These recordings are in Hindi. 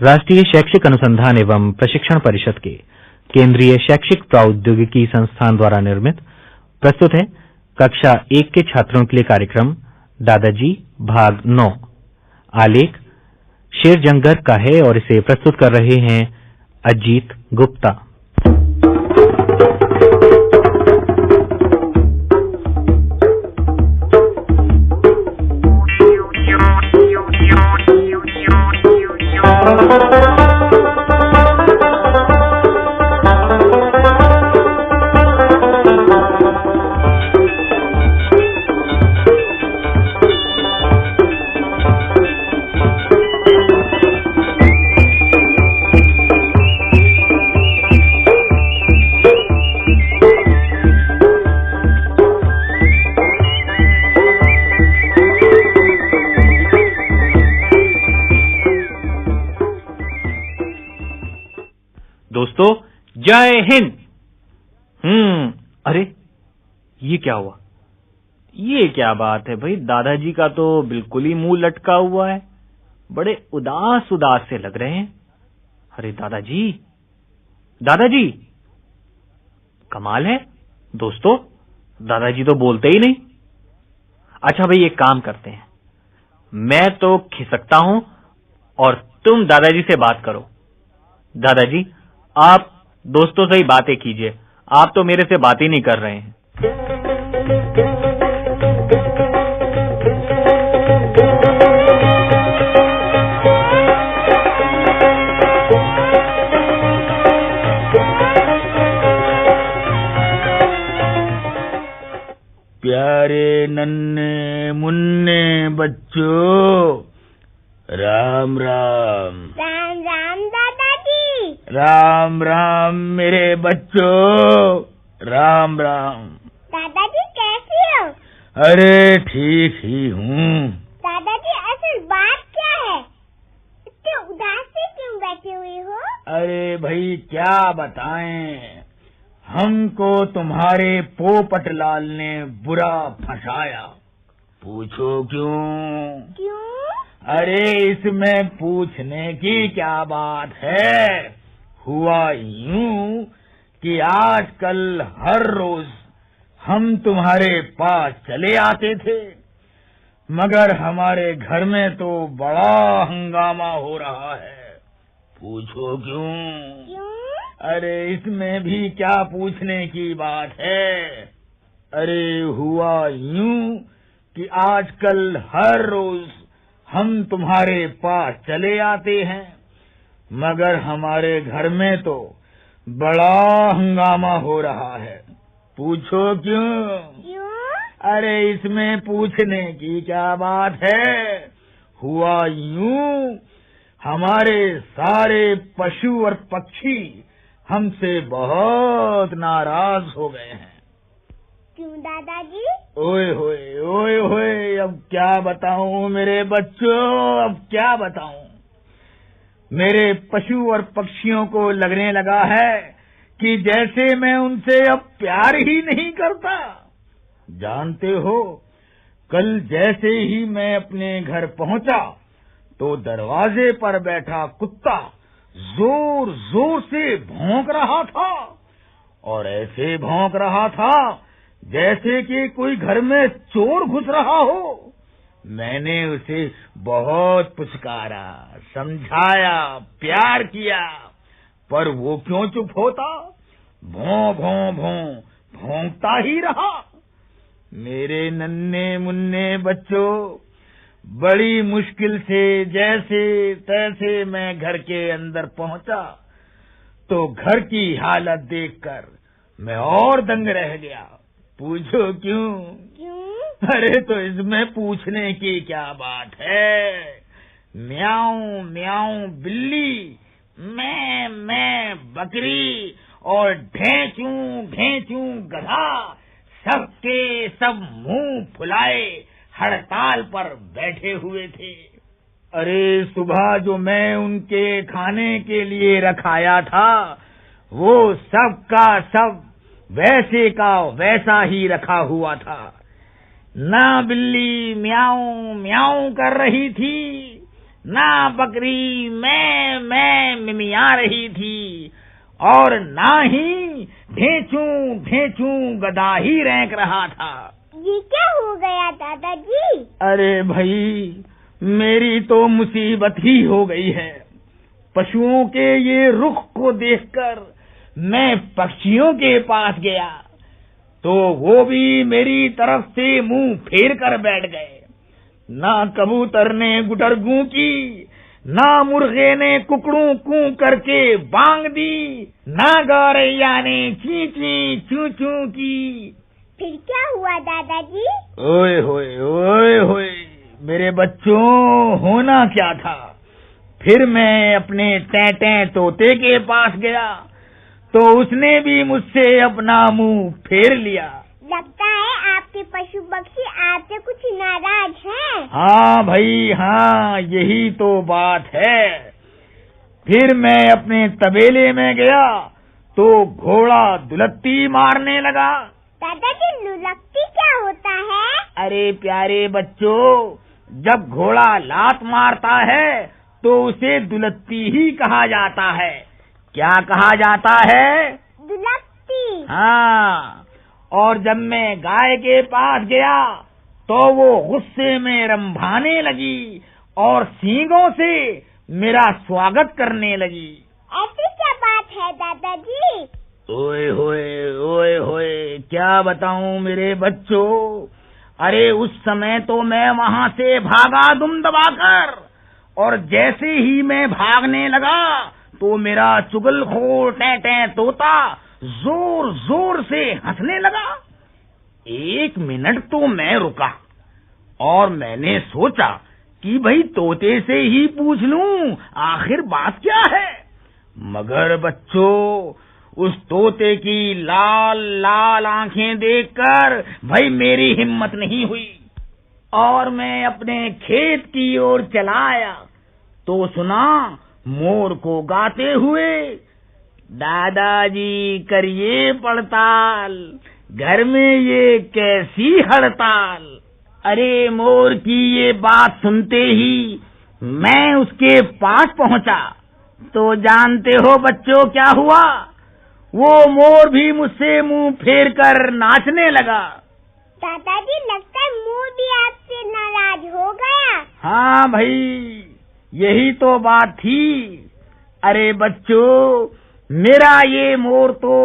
राष्ट्रीय शैक्षिक अनुसंधान एवं प्रशिक्षण परिषद के केंद्रीय शैक्षिक प्रौद्योगिकी संस्थान द्वारा निर्मित, प्रस्तुत है कक्षा एक के छात्रों के लिए कार्यक्रम, दादाजी, भाग नौ। आलेख शेर जंगर का है और इसे प्रस्तुत कर रहे हैं अजीत गुप्ता। जय हिंद। हम्म अरे, ये क्या हुआ? ये क्या बात है भाई? दादाजी का तो बिल्कुल ही मुँह लटका हुआ है। बड़े उदास उदास से लग रहे हैं। अरे दादाजी दादाजी, कमाल है। दोस्तों, दादाजी तो बोलते ही नहीं। अच्छा भाई, एक काम करते हैं। मैं तो खिसकता हूँ और तुम दादाजी से बात करो। दादाजी, आप दोस्तों से ही बातें कीजिए। आप तो मेरे से बात ही नहीं कर रहे हैं। प्यारे नन्हे मुन्ने बच्चों, राम राम। राम राम मेरे बच्चों राम राम। दादाजी कैसे हो? अरे ठीक ही हूँ। दादाजी असल बात क्या है? इतने उदास क्यों बैठे हुए हो? अरे भाई क्या बताएँ? हमको तुम्हारे पोपट लाल ने बुरा फंसाया। पूछो क्यों? क्यों? अरे इसमें पूछने की क्या बात है? हुआ यूँ कि आजकल हर रोज हम तुम्हारे पास चले आते थे। मगर हमारे घर में तो बड़ा हंगामा हो रहा है। पूछो क्यों? क्यों? अरे इसमें भी क्या पूछने की बात है? अरे हुआ यूँ कि आजकल हर रोज हम तुम्हारे पास चले आते हैं। मगर हमारे घर में तो बड़ा हंगामा हो रहा है। पूछो क्यों? क्यों? अरे इसमें पूछने की क्या बात है? हुआ यूँ हमारे सारे पशु और पक्षी हमसे बहुत नाराज़ हो गए हैं। क्यों दादाजी? ओए होए ओए होए अब क्या बताऊँ मेरे बच्चों अब क्या बताऊँ? मेरे पशु और पक्षियों को लगने लगा है कि जैसे मैं उनसे अब प्यार ही नहीं करता। जानते हो, कल जैसे ही मैं अपने घर पहुँचा तो दरवाजे पर बैठा कुत्ता ज़ोर ज़ोर से भौंक रहा था। और ऐसे भौंक रहा था जैसे कि कोई घर में चोर घुस रहा हो। मैंने उसे बहुत पुचकारा, समझाया, प्यार किया। पर वो क्यों चुप होता? भों भों भों, भोंकता ही रहा। मेरे नन्हे मुन्ने बच्चों, बड़ी मुश्किल से जैसे तैसे मैं घर के अंदर पहुँचा तो घर की हालत देखकर मैं और दंग रह गया। पूछो क्यों? क्यों? अरे तो इसमें पूछने की क्या बात है? म्याऊं म्याऊं बिल्ली, मैं मैं बकरी और ढेंचू ढेंचू गधा सबके सब मुँह फुलाए, हड़ताल पर बैठे हुए थे। अरे सुबह जो मैं उनके खाने के लिए रखाया था, वो सब का सब वैसे का वैसा ही रखा हुआ था। ना बिल्ली म्याऊं म्याऊं कर रही थी ना बकरी मैं मैं मिमिया रही थी और ना ही ढेंचू ढेंचू गधा ही रेंक रहा था। ये क्या हो गया दादाजी? अरे भाई मेरी तो मुसीबत ही हो गई है। पशुओं के ये रुख को देखकर मैं पक्षियों के पास गया। तो वो भी मेरी तरफ़ से मुँह फेर कर बैठ गए। ना कबूतर ने गुटरगू की ना मुर्गे ने कुकड़ू कू करके बांग दी ना गौरैया ने ची ची चू चू की। फिर क्या हुआ दादाजी? ओए होए ओए होए मेरे बच्चों होना क्या था? फिर मैं अपने टैटे तोते के पास गया। तो उसने भी मुझसे अपना मुँह फेर लिया। लगता है आपके पशु पक्षी आपसे कुछ नाराज़ हैं। हाँ भाई हाँ यही तो बात है। फिर मैं अपने तबेले में गया तो घोड़ा दुलत्ती मारने लगा। दादाजी लुलकती क्या होता है? अरे प्यारे बच्चों जब घोड़ा लात मारता है तो उसे दुलत्ती ही कहा जाता है। क्या कहा जाता है? दुलकती हाँ। और जब मैं गाय के पास गया तो वो गुस्से में रंभाने लगी और सींगों से मेरा स्वागत करने लगी। ऐसी क्या बात है दादाजी? ओए होए ओए होए क्या बताऊँ मेरे बच्चों? अरे उस समय तो मैं वहाँ से भागा दुम दबाकर और जैसे ही मैं भागने लगा तो मेरा चुगलखोर टै तोता ज़ोर ज़ोर से हंसने लगा। एक मिनट तो मैं रुका और मैंने सोचा कि भाई तोते से ही पूछ लूँ, आखिर बात क्या है? मगर बच्चों, उस तोते की लाल लाल आँखें देखकर भाई मेरी हिम्मत नहीं हुई और मैं अपने खेत की ओर चला आया तो सुना मोर को गाते हुए दादाजी करिए पड़ताल घर में ये कैसी हड़ताल? अरे मोर की ये बात सुनते ही मैं उसके पास पहुँचा। तो जानते हो बच्चों क्या हुआ? वो मोर भी मुझसे मुँह फेर कर नाचने लगा। दादाजी लगता है मोर भी आपसे नाराज़ हो गया। हाँ भाई यही तो बात थी। अरे बच्चों, मेरा ये मोर तो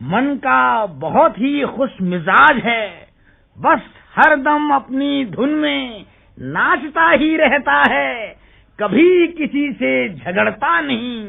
मन का बहुत ही खुश मिजाज है। बस हर दम अपनी धुन में नाचता ही रहता है, कभी किसी से झगड़ता नहीं।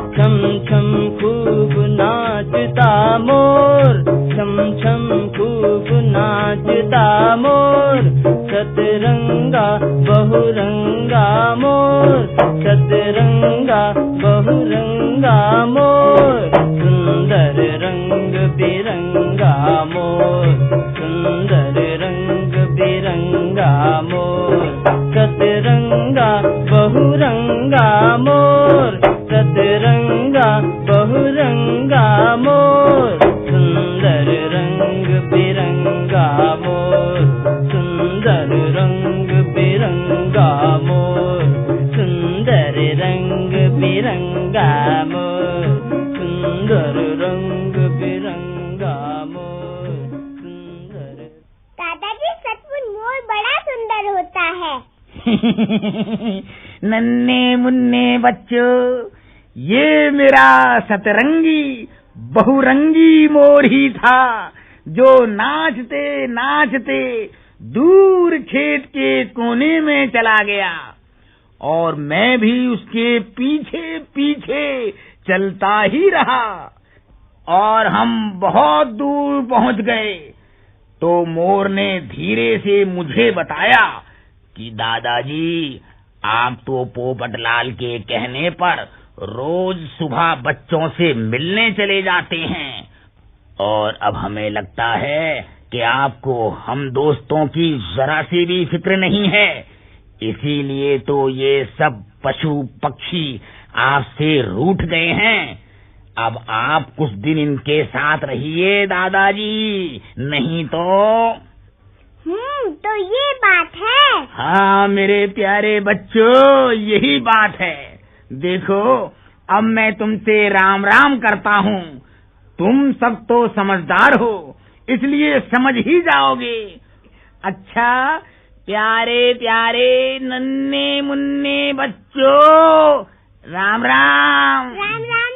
नन्हे मुन्ने बच्चों, ये मेरा सतरंगी, बहुरंगी मोर ही था, जो नाचते नाचते दूर खेत के कोने में चला गया। और मैं भी उसके पीछे पीछे चलता ही रहा, और हम बहुत दूर पहुँच गए। तो मोर ने धीरे से मुझे बताया कि दादाजी आप तो पोपटलाल के कहने पर रोज सुबह बच्चों से मिलने चले जाते हैं। और अब हमें लगता है कि आपको, हम दोस्तों की जरा सी भी फ़िक्र नहीं है। इसीलिए तो ये सब पशु पक्षी आपसे रूठ गए हैं। अब आप कुछ दिन इनके साथ रहिए, दादाजी। नहीं तो हम्म तो ये बात है। हाँ मेरे प्यारे बच्चों यही बात है। देखो अब मैं तुमसे राम राम करता हूँ। तुम सब तो समझदार हो इसलिए समझ ही जाओगे। अच्छा प्यारे प्यारे नन्हे मुन्ने बच्चों राम राम। राम राम।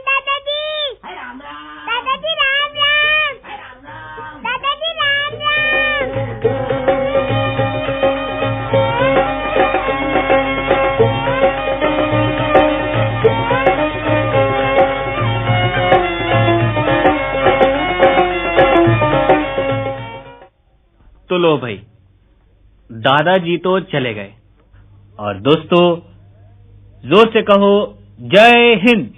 तो लो भाई। दादाजी तो चले गए। और दोस्तों ज़ोर से कहो जय हिंद।